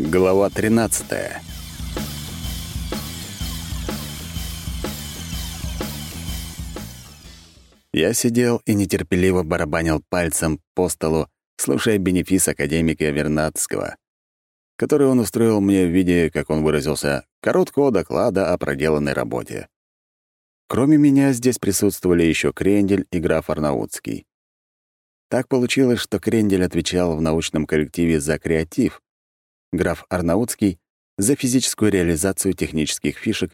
Глава 13 Я сидел и нетерпеливо барабанил пальцем по столу, слушая бенефис академика Вернадского, который он устроил мне в виде, как он выразился, короткого доклада о проделанной работе. Кроме меня здесь присутствовали еще Крендель и граф Арнаутский. Так получилось, что Крендель отвечал в научном коллективе за креатив, граф Арнаутский — за физическую реализацию технических фишек,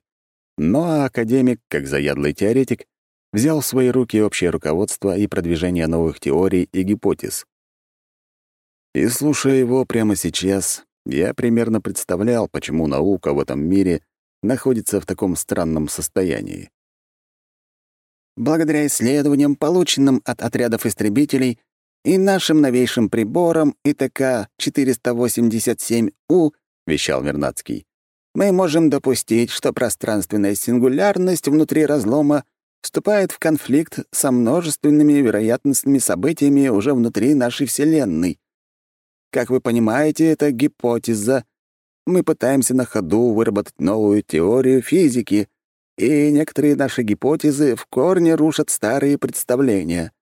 ну а академик, как заядлый теоретик, взял в свои руки общее руководство и продвижение новых теорий и гипотез. И слушая его прямо сейчас, я примерно представлял, почему наука в этом мире находится в таком странном состоянии. Благодаря исследованиям, полученным от отрядов истребителей, и нашим новейшим приборам ИТК-487У, — вещал Вернадский, — мы можем допустить, что пространственная сингулярность внутри разлома вступает в конфликт со множественными вероятностными событиями уже внутри нашей Вселенной. Как вы понимаете, это гипотеза. Мы пытаемся на ходу выработать новую теорию физики, и некоторые наши гипотезы в корне рушат старые представления.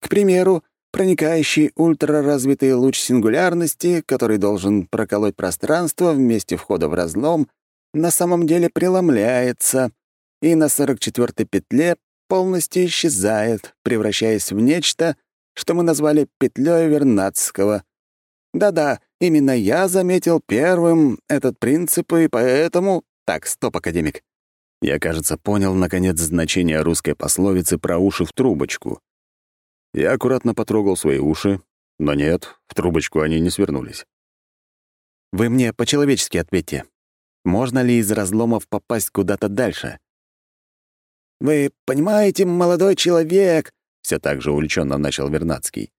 К примеру, проникающий ультраразвитый луч сингулярности, который должен проколоть пространство в месте входа в разлом, на самом деле преломляется и на 44-й петле полностью исчезает, превращаясь в нечто, что мы назвали петлей Вернадского. Да-да, именно я заметил первым этот принцип, и поэтому... Так, стоп, академик. Я, кажется, понял, наконец, значение русской пословицы про уши в трубочку. Я аккуратно потрогал свои уши, но нет, в трубочку они не свернулись. «Вы мне по-человечески ответьте. Можно ли из разломов попасть куда-то дальше?» «Вы понимаете, молодой человек», — все так же увлеченно начал Вернадский,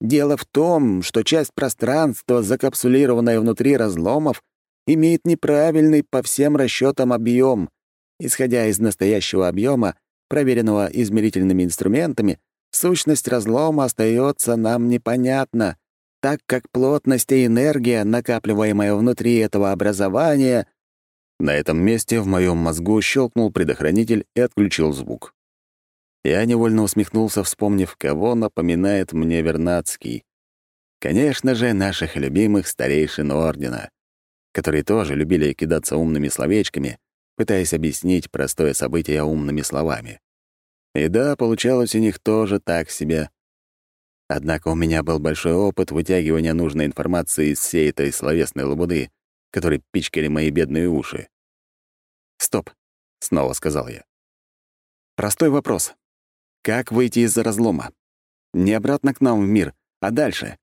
«дело в том, что часть пространства, закапсулированная внутри разломов, имеет неправильный по всем расчетам объем. Исходя из настоящего объема, проверенного измерительными инструментами, Сущность разлома остается нам непонятна, так как плотность и энергия, накапливаемая внутри этого образования... На этом месте в моем мозгу щелкнул предохранитель и отключил звук. Я невольно усмехнулся, вспомнив, кого напоминает мне Вернадский. Конечно же, наших любимых старейшин Ордена, которые тоже любили кидаться умными словечками, пытаясь объяснить простое событие умными словами. И да, получалось у них тоже так себе. Однако у меня был большой опыт вытягивания нужной информации из всей этой словесной лабуды, которой пичкали мои бедные уши. «Стоп», — снова сказал я. «Простой вопрос. Как выйти из разлома? Не обратно к нам в мир, а дальше.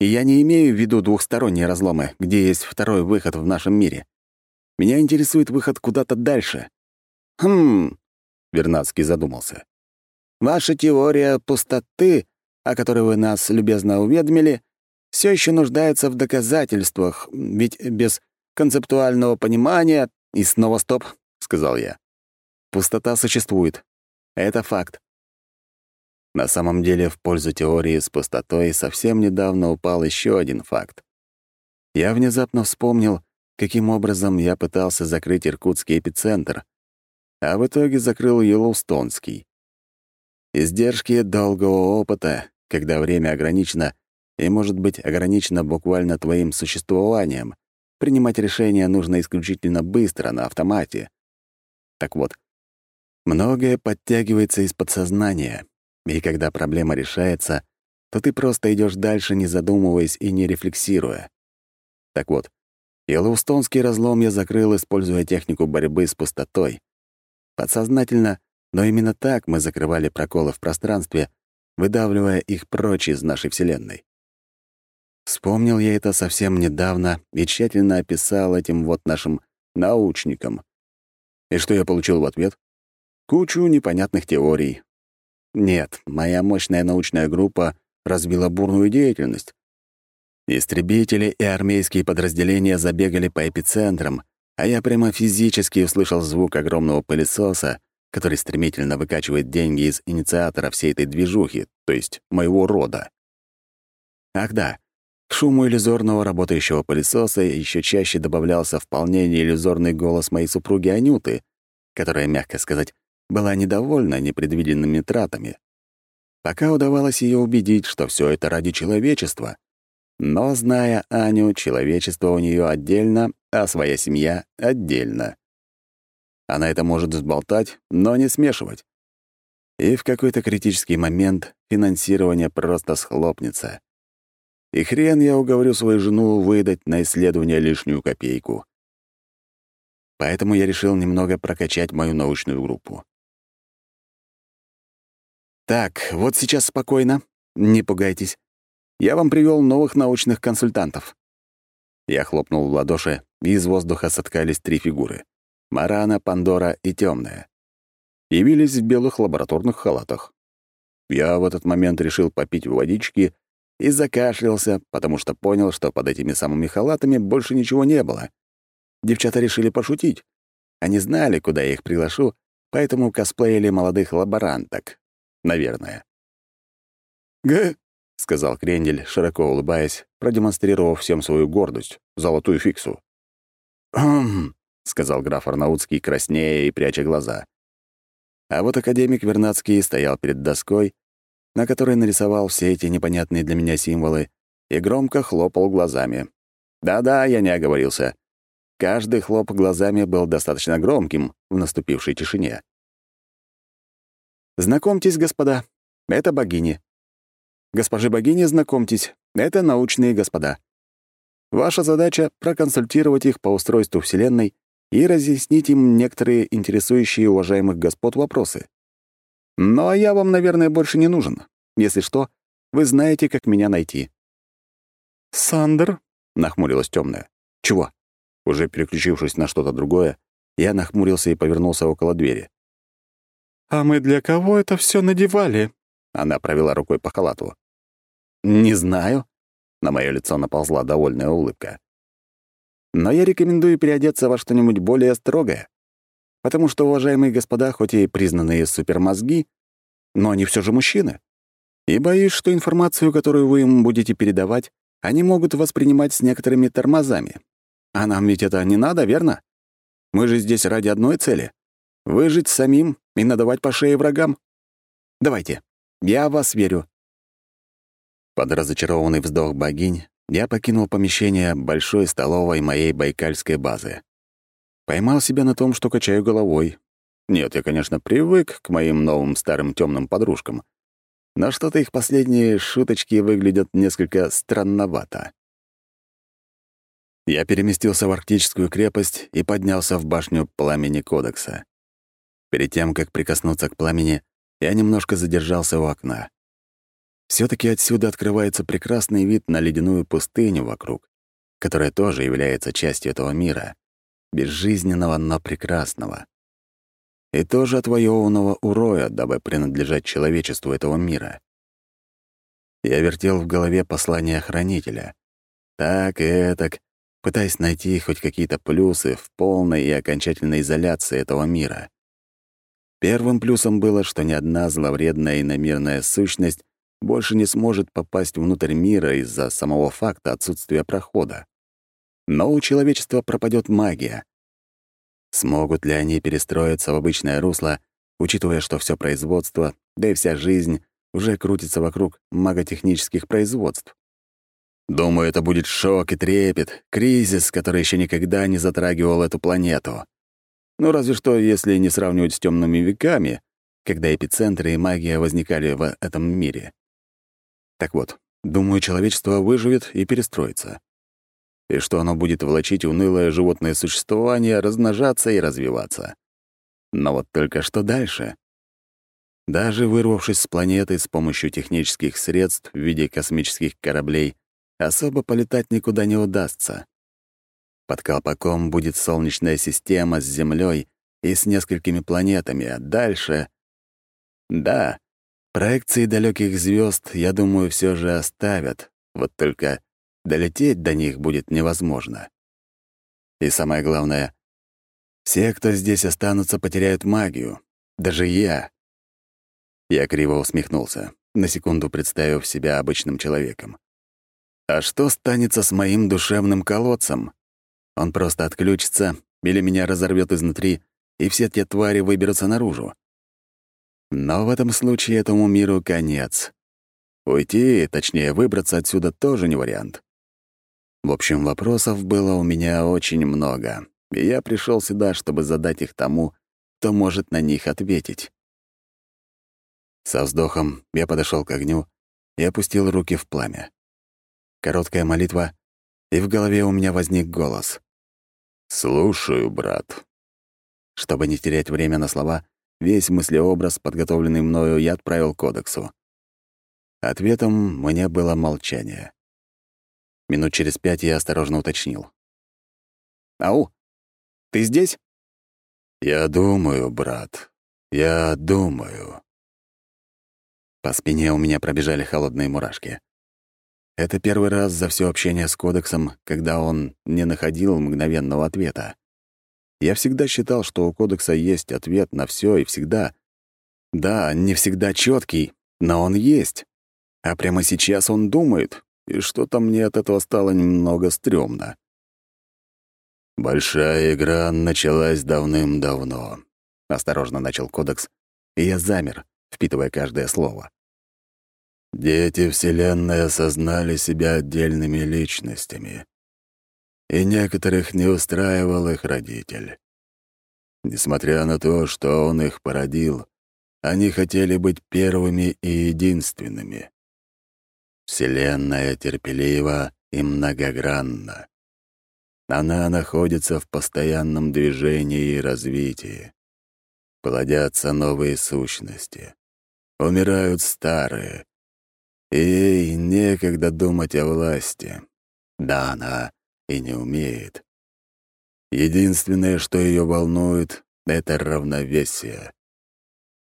И я не имею в виду двухсторонние разломы, где есть второй выход в нашем мире. Меня интересует выход куда-то дальше. Хм, Вернадский задумался. «Ваша теория пустоты, о которой вы нас любезно уведомили, все еще нуждается в доказательствах, ведь без концептуального понимания...» «И снова стоп», — сказал я. «Пустота существует. Это факт. На самом деле, в пользу теории с пустотой совсем недавно упал еще один факт. Я внезапно вспомнил, каким образом я пытался закрыть иркутский эпицентр, а в итоге закрыл Йеллоустонский. Издержки долгого опыта, когда время ограничено и может быть ограничено буквально твоим существованием, принимать решения нужно исключительно быстро, на автомате. Так вот, многое подтягивается из подсознания, и когда проблема решается, то ты просто идешь дальше, не задумываясь и не рефлексируя. Так вот, Йеллоустонский разлом я закрыл, используя технику борьбы с пустотой, Подсознательно, но именно так мы закрывали проколы в пространстве, выдавливая их прочь из нашей Вселенной. Вспомнил я это совсем недавно и тщательно описал этим вот нашим научникам. И что я получил в ответ? Кучу непонятных теорий. Нет, моя мощная научная группа развила бурную деятельность. Истребители и армейские подразделения забегали по эпицентрам, а я прямо физически услышал звук огромного пылесоса, который стремительно выкачивает деньги из инициатора всей этой движухи, то есть моего рода. Ах да, К шуму иллюзорного работающего пылесоса еще чаще добавлялся вполне неиллюзорный голос моей супруги Анюты, которая, мягко сказать, была недовольна непредвиденными тратами. Пока удавалось ее убедить, что все это ради человечества. Но, зная Аню, человечество у нее отдельно, а своя семья — отдельно. Она это может взболтать, но не смешивать. И в какой-то критический момент финансирование просто схлопнется. И хрен я уговорю свою жену выдать на исследование лишнюю копейку. Поэтому я решил немного прокачать мою научную группу. Так, вот сейчас спокойно, не пугайтесь. Я вам привел новых научных консультантов. Я хлопнул в ладоши, и из воздуха соткались три фигуры — Марана, Пандора и Темная. Явились в белых лабораторных халатах. Я в этот момент решил попить водички и закашлялся, потому что понял, что под этими самыми халатами больше ничего не было. Девчата решили пошутить. Они знали, куда я их приглашу, поэтому косплеили молодых лаборанток. Наверное. «Г», — сказал Крендель, широко улыбаясь, продемонстрировав всем свою гордость, золотую фиксу. «Хм», — сказал граф Арнаутский, краснея и пряча глаза. А вот академик Вернадский стоял перед доской, на которой нарисовал все эти непонятные для меня символы, и громко хлопал глазами. Да-да, я не оговорился. Каждый хлоп глазами был достаточно громким в наступившей тишине. «Знакомьтесь, господа, это богини. Госпожи богини, знакомьтесь, это научные господа. Ваша задача — проконсультировать их по устройству Вселенной и разъяснить им некоторые интересующие уважаемых господ вопросы. Но я вам, наверное, больше не нужен. Если что, вы знаете, как меня найти». «Сандер?» — нахмурилась темная. «Чего?» Уже переключившись на что-то другое, я нахмурился и повернулся около двери. «А мы для кого это все надевали?» Она провела рукой по халату. «Не знаю». На мое лицо наползла довольная улыбка но я рекомендую переодеться во что-нибудь более строгое. Потому что, уважаемые господа, хоть и признанные супермозги, но они все же мужчины. И боюсь, что информацию, которую вы им будете передавать, они могут воспринимать с некоторыми тормозами. А нам ведь это не надо, верно? Мы же здесь ради одной цели — выжить самим и надавать по шее врагам. Давайте, я вас верю. Под разочарованный вздох богинь я покинул помещение большой столовой моей байкальской базы. Поймал себя на том, что качаю головой. Нет, я, конечно, привык к моим новым старым темным подружкам, но что-то их последние шуточки выглядят несколько странновато. Я переместился в арктическую крепость и поднялся в башню пламени Кодекса. Перед тем, как прикоснуться к пламени, я немножко задержался у окна все таки отсюда открывается прекрасный вид на ледяную пустыню вокруг, которая тоже является частью этого мира, безжизненного, но прекрасного. И тоже отвоеванного уроя, дабы принадлежать человечеству этого мира. Я вертел в голове послание хранителя. Так и этак, пытаясь найти хоть какие-то плюсы в полной и окончательной изоляции этого мира. Первым плюсом было, что ни одна зловредная и намерная сущность больше не сможет попасть внутрь мира из-за самого факта отсутствия прохода. Но у человечества пропадет магия. Смогут ли они перестроиться в обычное русло, учитывая, что все производство, да и вся жизнь уже крутится вокруг маготехнических производств? Думаю, это будет шок и трепет, кризис, который еще никогда не затрагивал эту планету. Ну, разве что, если не сравнивать с темными веками, когда эпицентры и магия возникали в этом мире. Так вот, думаю, человечество выживет и перестроится. И что оно будет влачить унылое животное существование, размножаться и развиваться. Но вот только что дальше? Даже вырвавшись с планеты с помощью технических средств в виде космических кораблей, особо полетать никуда не удастся. Под колпаком будет Солнечная система с Землей и с несколькими планетами, а дальше... Да, Проекции далеких звезд, я думаю, все же оставят, вот только долететь до них будет невозможно. И самое главное, все, кто здесь останутся, потеряют магию. Даже я. Я криво усмехнулся, на секунду представив себя обычным человеком. А что станется с моим душевным колодцем? Он просто отключится или меня разорвет изнутри, и все те твари выберутся наружу. Но в этом случае этому миру конец. Уйти, точнее, выбраться отсюда тоже не вариант. В общем, вопросов было у меня очень много, и я пришел сюда, чтобы задать их тому, кто может на них ответить. Со вздохом я подошел к огню и опустил руки в пламя. Короткая молитва, и в голове у меня возник голос. «Слушаю, брат». Чтобы не терять время на слова, весь мыслеобраз, подготовленный мною, я отправил кодексу. Ответом мне было молчание. Минут через пять я осторожно уточнил. «Ау, ты здесь?» «Я думаю, брат, я думаю». По спине у меня пробежали холодные мурашки. Это первый раз за все общение с Кодексом, когда он не находил мгновенного ответа. Я всегда считал, что у Кодекса есть ответ на все и всегда. Да, не всегда четкий, но он есть. А прямо сейчас он думает, и что-то мне от этого стало немного стрёмно. «Большая игра началась давным-давно», — осторожно начал Кодекс, и я замер, впитывая каждое слово. Дети Вселенной осознали себя отдельными личностями, и некоторых не устраивал их родитель. Несмотря на то, что он их породил, они хотели быть первыми и единственными. Вселенная терпелива и многогранна. Она находится в постоянном движении и развитии. Плодятся новые сущности. Умирают старые. И ей некогда думать о власти. Да, она и не умеет. Единственное, что ее волнует, — это равновесие.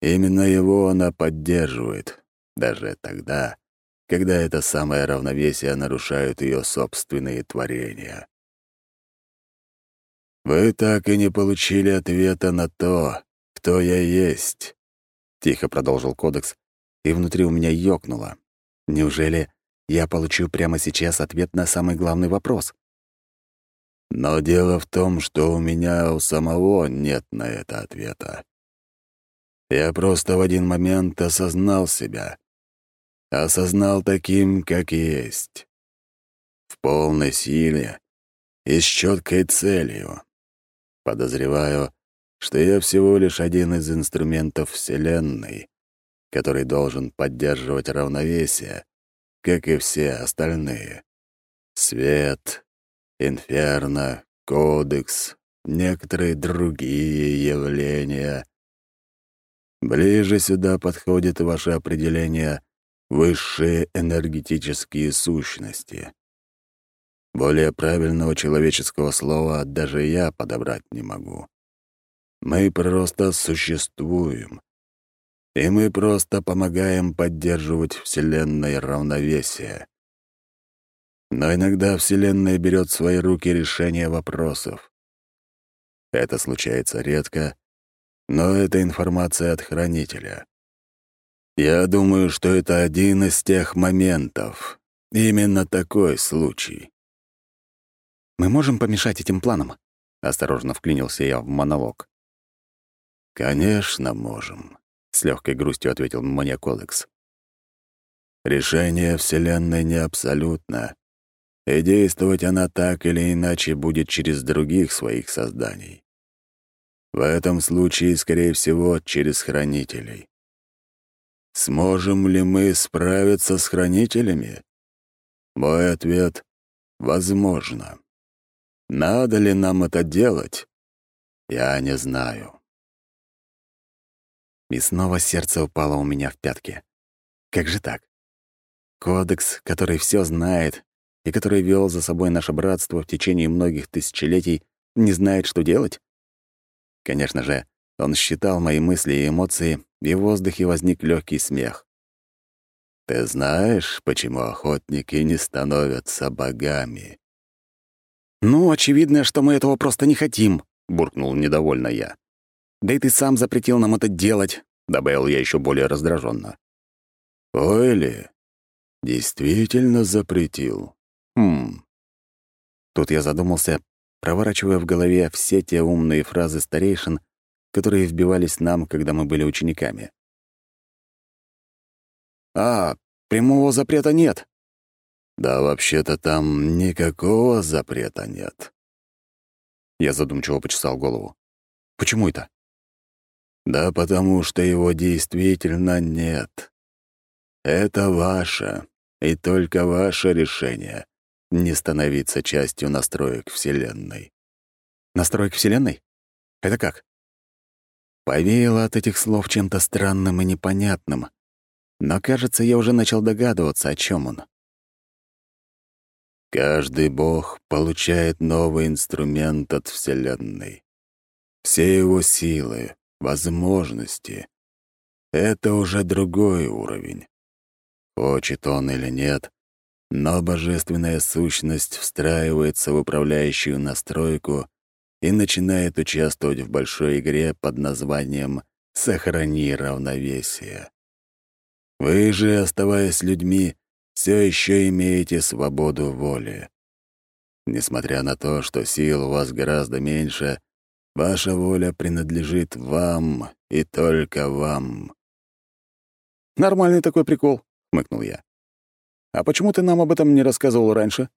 Именно его она поддерживает, даже тогда, когда это самое равновесие нарушают ее собственные творения. «Вы так и не получили ответа на то, кто я есть», — тихо продолжил Кодекс, и внутри у меня ёкнуло. «Неужели я получу прямо сейчас ответ на самый главный вопрос?» Но дело в том, что у меня у самого нет на это ответа. Я просто в один момент осознал себя. Осознал таким, как есть. В полной силе и с четкой целью. Подозреваю, что я всего лишь один из инструментов Вселенной, который должен поддерживать равновесие, как и все остальные. Свет, инферно, кодекс, некоторые другие явления. Ближе сюда подходит ваше определение «высшие энергетические сущности». Более правильного человеческого слова даже я подобрать не могу. Мы просто существуем. И мы просто помогаем поддерживать Вселенной равновесие. Но иногда Вселенная берет в свои руки решение вопросов. Это случается редко, но это информация от Хранителя. Я думаю, что это один из тех моментов. Именно такой случай. Мы можем помешать этим планам?» — осторожно вклинился я в монолог. «Конечно, можем», — с легкой грустью ответил мне Колекс. «Решение Вселенной не абсолютно, и действовать она так или иначе будет через других своих созданий. В этом случае, скорее всего, через хранителей. Сможем ли мы справиться с хранителями? Мой ответ — возможно. Надо ли нам это делать? Я не знаю. И снова сердце упало у меня в пятки. Как же так? Кодекс, который все знает и который вел за собой наше братство в течение многих тысячелетий, не знает, что делать? Конечно же, он считал мои мысли и эмоции, и в воздухе возник легкий смех. «Ты знаешь, почему охотники не становятся богами?» «Ну, очевидно, что мы этого просто не хотим», — буркнул недовольно я. «Да и ты сам запретил нам это делать», — добавил я еще более раздраженно. «Ой ли, действительно запретил», Тут я задумался, проворачивая в голове все те умные фразы старейшин, которые вбивались нам, когда мы были учениками. «А, прямого запрета нет». «Да вообще-то там никакого запрета нет». Я задумчиво почесал голову. «Почему это?» «Да потому что его действительно нет. Это ваше, и только ваше решение не становиться частью настроек Вселенной». «Настроек Вселенной? Это как?» Повеяло от этих слов чем-то странным и непонятным, но, кажется, я уже начал догадываться, о чем он. Каждый бог получает новый инструмент от Вселенной. Все его силы, возможности — это уже другой уровень. Хочет он или нет, но божественная сущность встраивается в управляющую настройку и начинает участвовать в большой игре под названием «Сохрани равновесие». Вы же, оставаясь людьми, все еще имеете свободу воли. Несмотря на то, что сил у вас гораздо меньше, ваша воля принадлежит вам и только вам. «Нормальный такой прикол», — хмыкнул я. «А почему ты нам об этом не рассказывал раньше?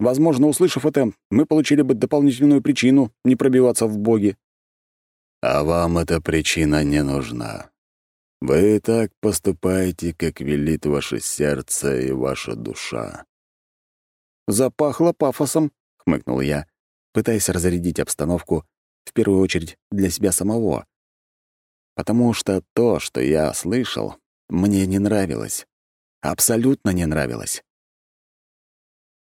Возможно, услышав это, мы получили бы дополнительную причину не пробиваться в боги». «А вам эта причина не нужна. Вы так поступаете, как велит ваше сердце и ваша душа». «Запахло пафосом», — хмыкнул я, пытаясь разрядить обстановку, в первую очередь для себя самого. Потому что то, что я слышал, мне не нравилось. Абсолютно не нравилось.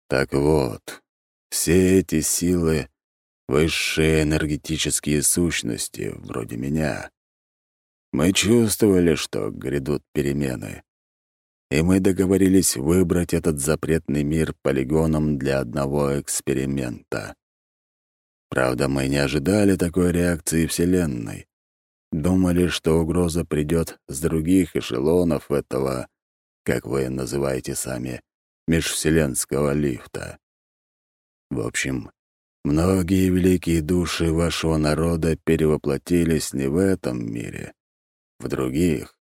Так вот, все эти силы — высшие энергетические сущности, вроде меня. Мы чувствовали, что грядут перемены. И мы договорились выбрать этот запретный мир полигоном для одного эксперимента. Правда, мы не ожидали такой реакции Вселенной. Думали, что угроза придет с других эшелонов этого, как вы называете сами, межвселенского лифта. В общем, многие великие души вашего народа перевоплотились не в этом мире, в других,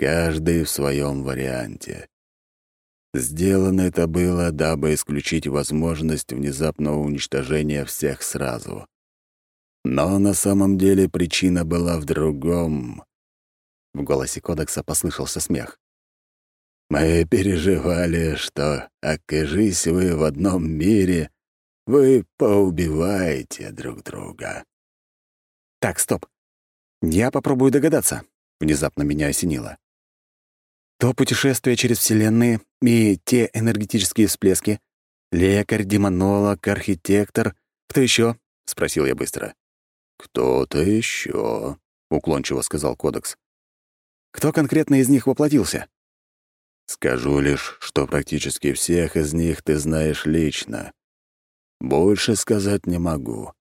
каждый в своем варианте. Сделано это было, дабы исключить возможность внезапного уничтожения всех сразу. Но на самом деле причина была в другом. В голосе кодекса послышался смех. «Мы переживали, что, окажись вы в одном мире, вы поубиваете друг друга». «Так, стоп. Я попробую догадаться. Внезапно меня осенило. То путешествие через Вселенные и те энергетические всплески. Лекарь, демонолог, архитектор. Кто еще? спросил я быстро. Кто-то еще, уклончиво сказал Кодекс. Кто конкретно из них воплотился? Скажу лишь, что практически всех из них ты знаешь лично. Больше сказать не могу.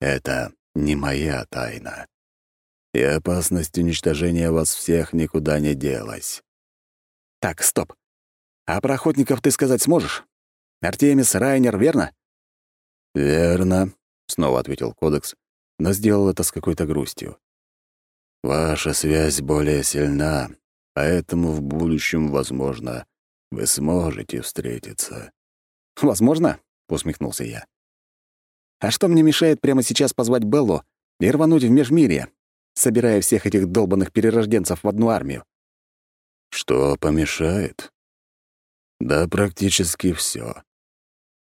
Это не моя тайна и опасность уничтожения вас всех никуда не делась. Так, стоп. А про охотников ты сказать сможешь? Артемис, Райнер, верно? Верно, снова ответил Кодекс, но сделал это с какой-то грустью. Ваша связь более сильна, поэтому в будущем, возможно, вы сможете встретиться. Возможно, усмехнулся я. А что мне мешает прямо сейчас позвать Беллу и рвануть в межмирье, собирая всех этих долбанных перерожденцев в одну армию. Что помешает? Да практически все.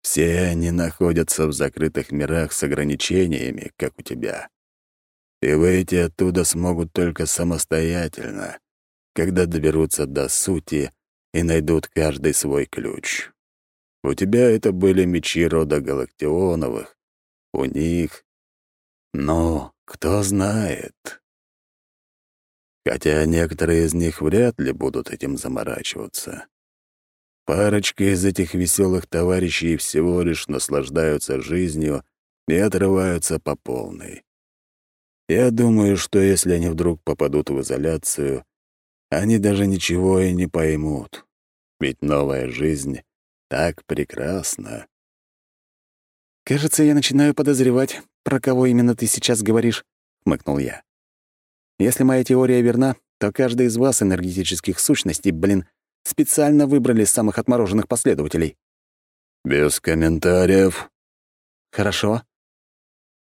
Все они находятся в закрытых мирах с ограничениями, как у тебя. И выйти оттуда смогут только самостоятельно, когда доберутся до сути и найдут каждый свой ключ. У тебя это были мечи рода Галактионовых, у них... Ну, кто знает. Хотя некоторые из них вряд ли будут этим заморачиваться. Парочка из этих веселых товарищей всего лишь наслаждаются жизнью и отрываются по полной. Я думаю, что если они вдруг попадут в изоляцию, они даже ничего и не поймут. Ведь новая жизнь так прекрасна. «Кажется, я начинаю подозревать, про кого именно ты сейчас говоришь», — хмыкнул я. «Если моя теория верна, то каждый из вас, энергетических сущностей, блин, специально выбрали самых отмороженных последователей». «Без комментариев». «Хорошо.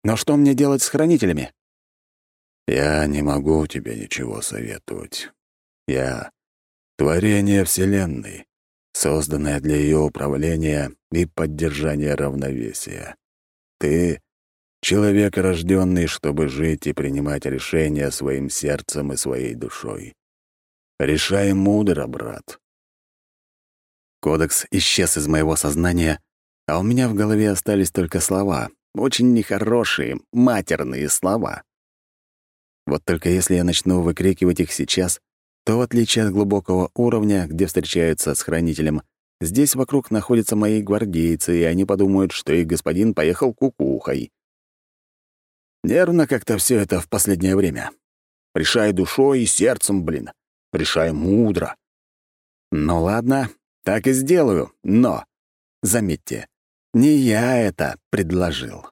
Но что мне делать с хранителями?» «Я не могу тебе ничего советовать. Я — творение Вселенной, созданное для ее управления и поддержания равновесия. Ты — человек, рожденный, чтобы жить и принимать решения своим сердцем и своей душой. Решай мудро, брат. Кодекс исчез из моего сознания, а у меня в голове остались только слова, очень нехорошие, матерные слова. Вот только если я начну выкрикивать их сейчас, то, в отличие от глубокого уровня, где встречаются с хранителем, здесь вокруг находятся мои гвардейцы, и они подумают, что их господин поехал кукухой. Нервно как-то все это в последнее время. Решай душой и сердцем, блин. Решай мудро. Ну ладно, так и сделаю, но, заметьте, не я это предложил.